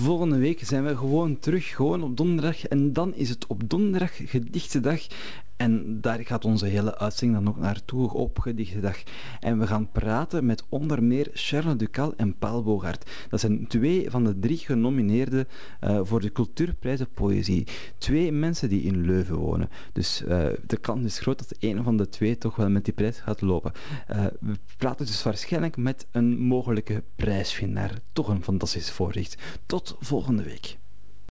Volgende week zijn we gewoon terug, gewoon op donderdag. En dan is het op donderdag gedichtendag. En daar gaat onze hele uitzending dan ook naartoe op Gedichtendag. En we gaan praten met onder meer Charles Ducal en Paul Bogaert. Dat zijn twee van de drie genomineerden uh, voor de Cultuurprijzen Poëzie. Twee mensen die in Leuven wonen. Dus uh, de kans is groot dat een van de twee toch wel met die prijs gaat lopen. Uh, we praten dus waarschijnlijk met een mogelijke prijswinnaar. Toch een fantastisch voorrecht. Tot volgende week.